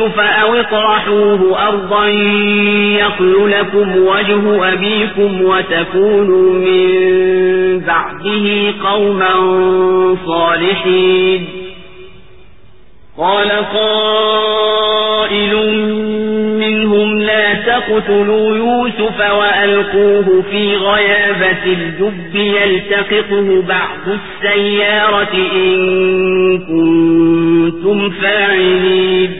يوسف أو اطرحوه أرضا يقل لكم وجه أبيكم وتكونوا من بعده قوما صالحين. قال قائل منهم لا تقتلوا يوسف وألقوه في غيابة الجب يلتقطه بعض السيارة إن كنتم فاعلين.